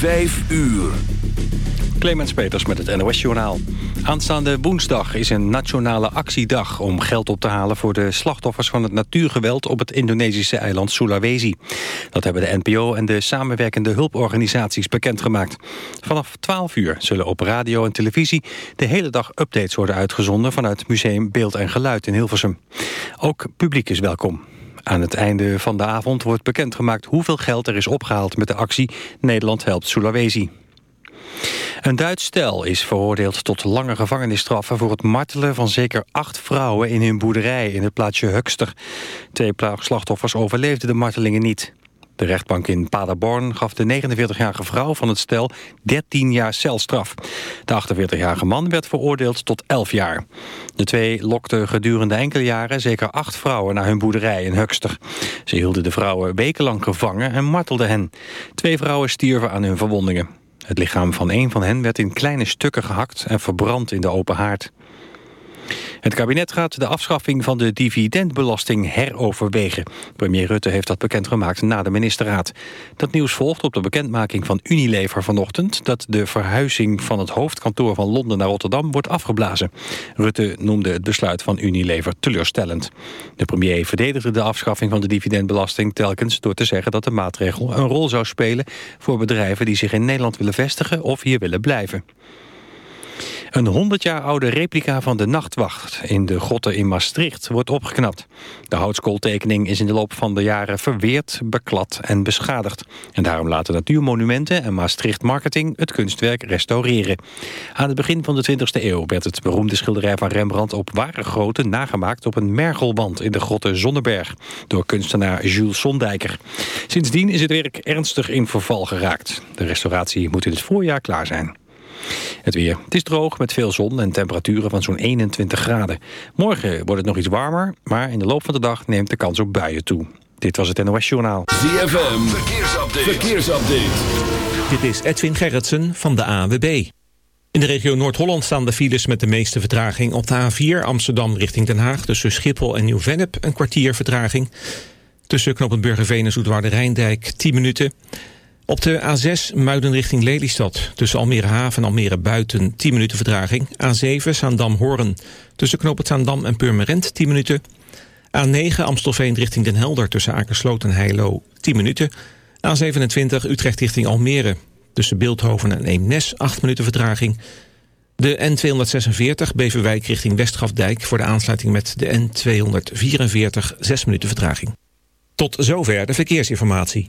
5 uur. Clemens Peters met het NOS-journaal. Aanstaande woensdag is een nationale actiedag... om geld op te halen voor de slachtoffers van het natuurgeweld... op het Indonesische eiland Sulawesi. Dat hebben de NPO en de samenwerkende hulporganisaties bekendgemaakt. Vanaf 12 uur zullen op radio en televisie... de hele dag updates worden uitgezonden... vanuit Museum Beeld en Geluid in Hilversum. Ook publiek is welkom. Aan het einde van de avond wordt bekendgemaakt hoeveel geld er is opgehaald met de actie Nederland helpt Sulawesi. Een Duits stel is veroordeeld tot lange gevangenisstraffen... voor het martelen van zeker acht vrouwen in hun boerderij in het plaatsje Hukster. Twee slachtoffers overleefden de martelingen niet. De rechtbank in Paderborn gaf de 49-jarige vrouw van het stel 13 jaar celstraf. De 48-jarige man werd veroordeeld tot 11 jaar. De twee lokten gedurende enkele jaren zeker acht vrouwen naar hun boerderij in Hukster. Ze hielden de vrouwen wekenlang gevangen en martelden hen. Twee vrouwen stierven aan hun verwondingen. Het lichaam van een van hen werd in kleine stukken gehakt en verbrand in de open haard. Het kabinet gaat de afschaffing van de dividendbelasting heroverwegen. Premier Rutte heeft dat bekendgemaakt na de ministerraad. Dat nieuws volgt op de bekendmaking van Unilever vanochtend... dat de verhuizing van het hoofdkantoor van Londen naar Rotterdam wordt afgeblazen. Rutte noemde het besluit van Unilever teleurstellend. De premier verdedigde de afschaffing van de dividendbelasting telkens... door te zeggen dat de maatregel een rol zou spelen... voor bedrijven die zich in Nederland willen vestigen of hier willen blijven. Een 100 jaar oude replica van de Nachtwacht in de grotten in Maastricht wordt opgeknapt. De houtskooltekening is in de loop van de jaren verweerd, beklad en beschadigd. En daarom laten Natuurmonumenten en Maastricht Marketing het kunstwerk restaureren. Aan het begin van de 20e eeuw werd het beroemde schilderij van Rembrandt op ware grootte nagemaakt op een mergelwand in de grotten Zonneberg door kunstenaar Jules Sondijker. Sindsdien is het werk ernstig in verval geraakt. De restauratie moet in het voorjaar klaar zijn. Het weer. Het is droog met veel zon en temperaturen van zo'n 21 graden. Morgen wordt het nog iets warmer, maar in de loop van de dag neemt de kans op buien toe. Dit was het NOS Journaal. ZFM, verkeersupdate. verkeersupdate. Dit is Edwin Gerritsen van de AWB. In de regio Noord-Holland staan de files met de meeste vertraging. Op de A4 Amsterdam richting Den Haag tussen Schiphol en Nieuw-Vennep een kwartier vertraging. Tussen Knoppen Burgerveen en Zoetwaarde Rijndijk 10 minuten. Op de A6 Muiden richting Lelystad. Tussen Almere Haven en Almere Buiten 10 minuten vertraging. A7 Zaandam-Hoorn. Tussen Knoop Zaandam en Purmerend 10 minuten. A9 Amstelveen richting Den Helder. Tussen Akersloot en Heilo 10 minuten. A27 Utrecht richting Almere. Tussen Beeldhoven en Eemnes 8 minuten vertraging. De N246 Beverwijk richting Westgrafdijk... voor de aansluiting met de N244 6 minuten vertraging. Tot zover de verkeersinformatie.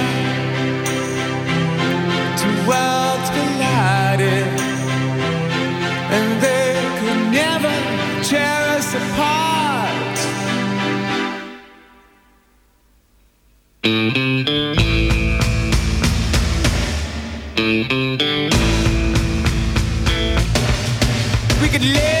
We could live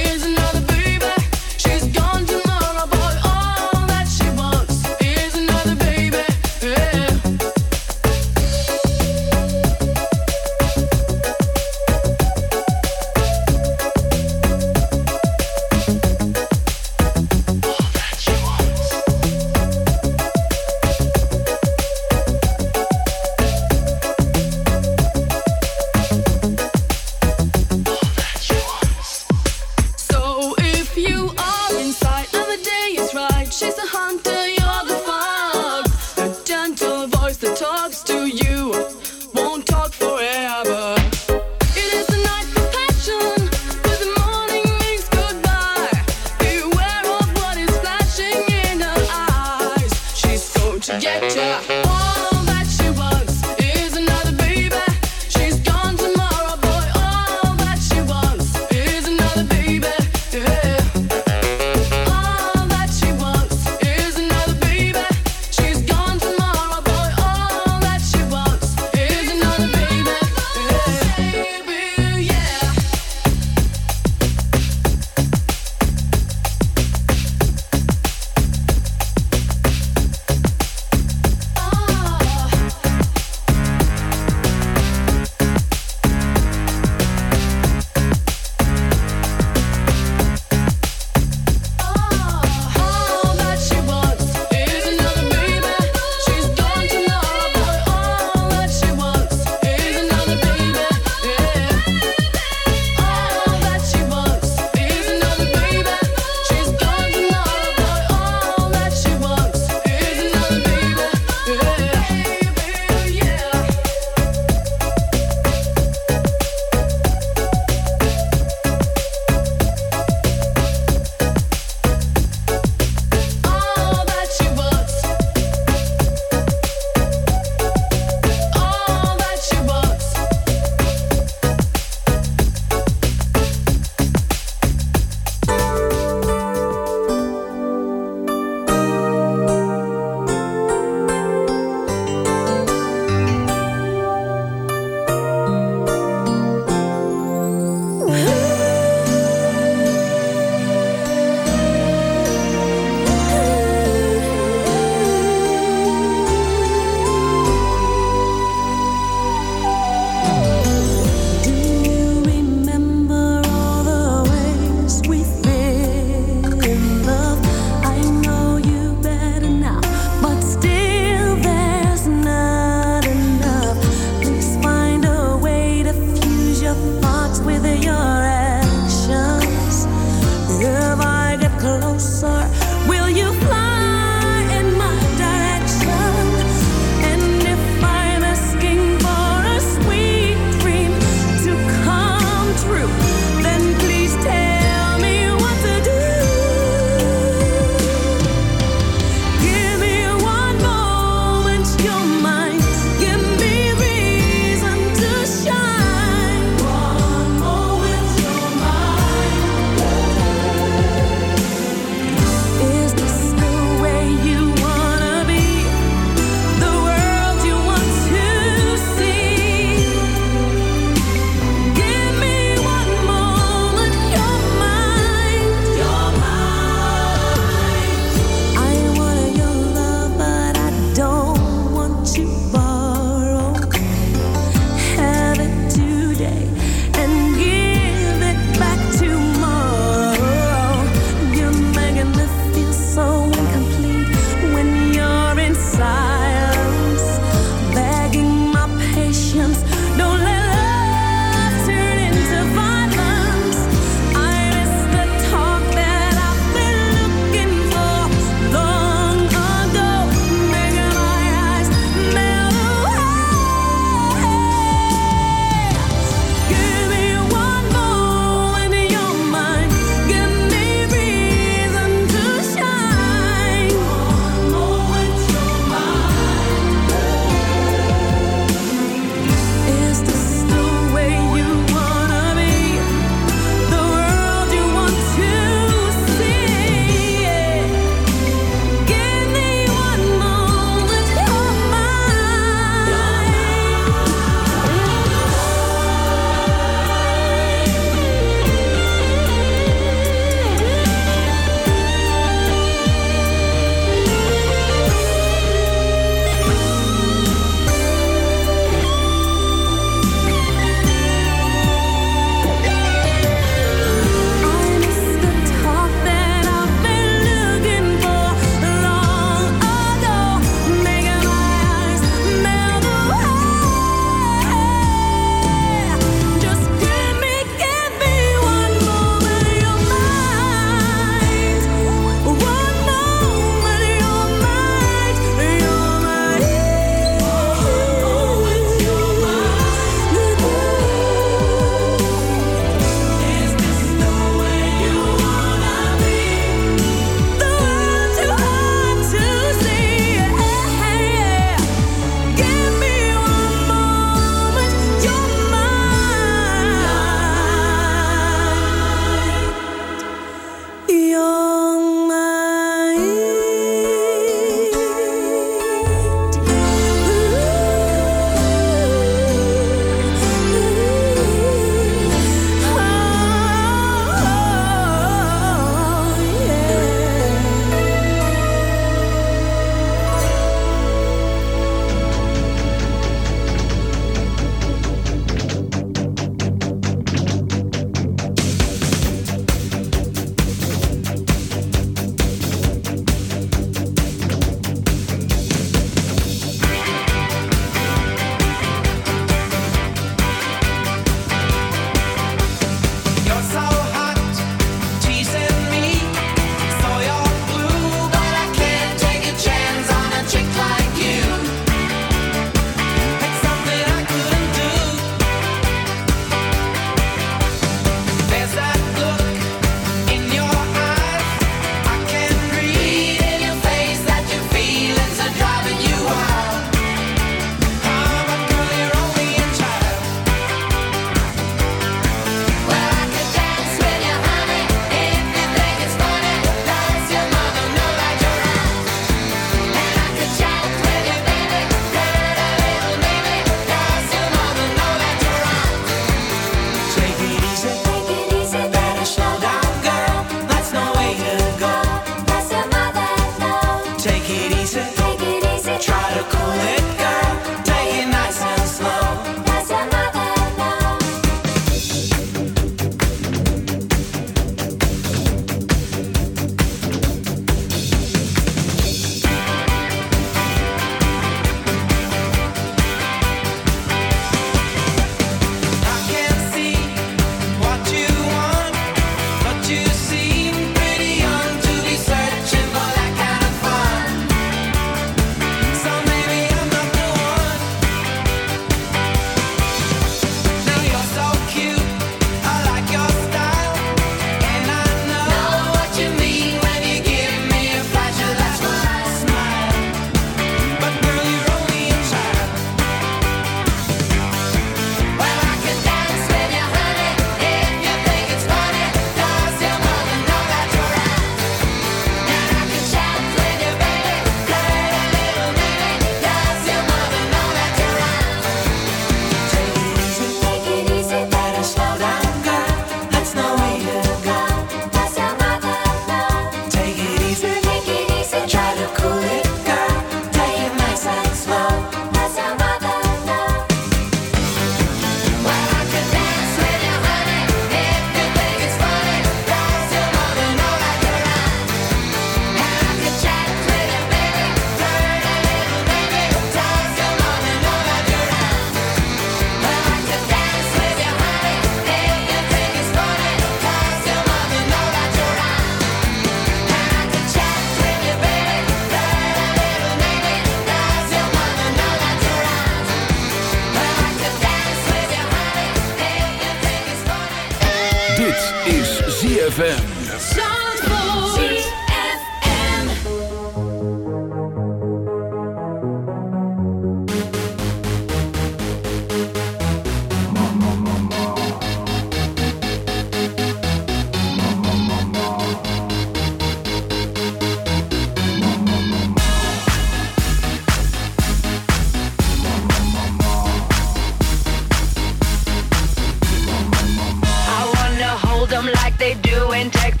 Do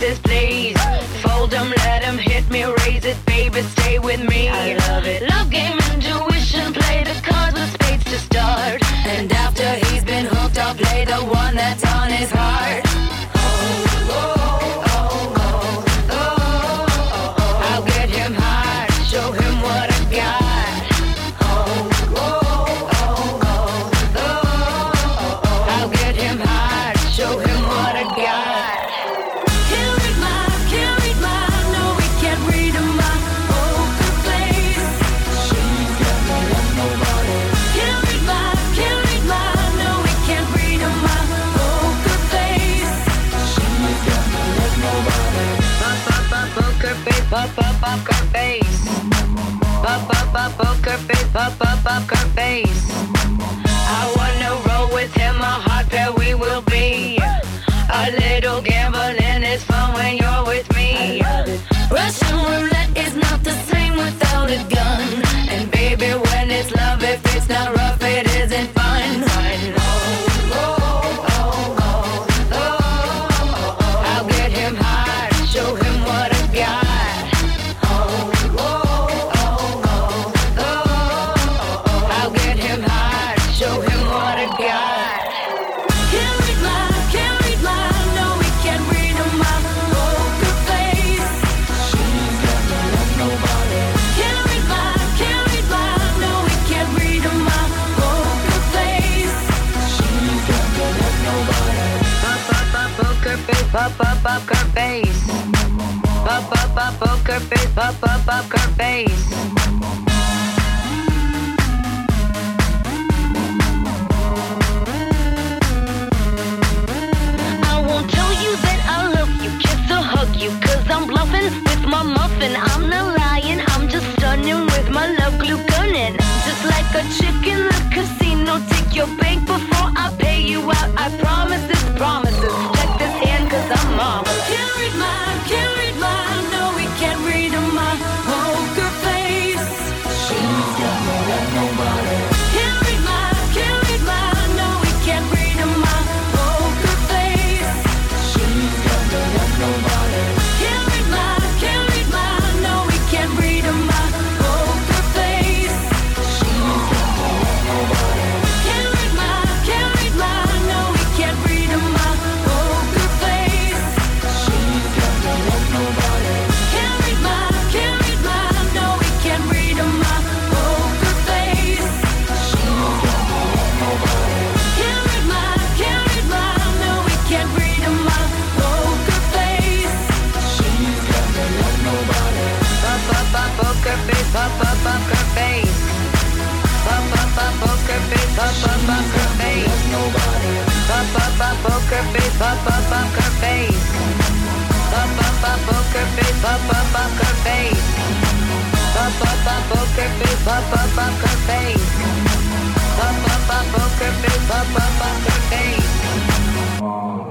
face, pop, pop, poker face. Pop, pop, pop, poker face, pop, pop, poker face. I won't tell you that I love you, kiss or hug you, cause I'm bluffing with my muffin. I'm not lying, I'm just stunning with my love glue gunning. Just like a chick in the casino, take your bank before I pay you out. I promise this promises. Hand, cause poker face, pop, pop, poker face. Pop, pop, pop, poker face, pop, pop, poker face. Pop, pop, pop, poker face, pop, pop, poker face. Pop, pop, pop, poker face, pop, pop, poker face.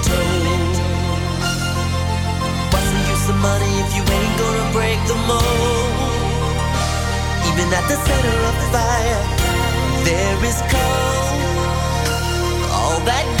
toes. What's the use of money if you ain't gonna break the mold? Even at the center of the fire, there is cold. All that.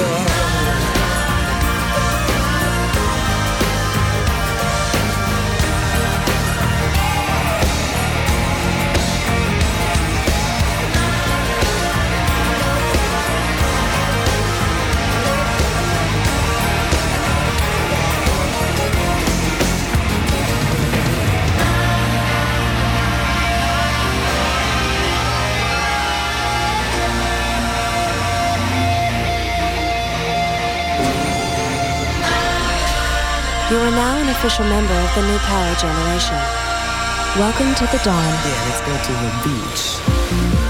before official member of the new power generation. Welcome to the dawn. Yeah, let's go to the beach.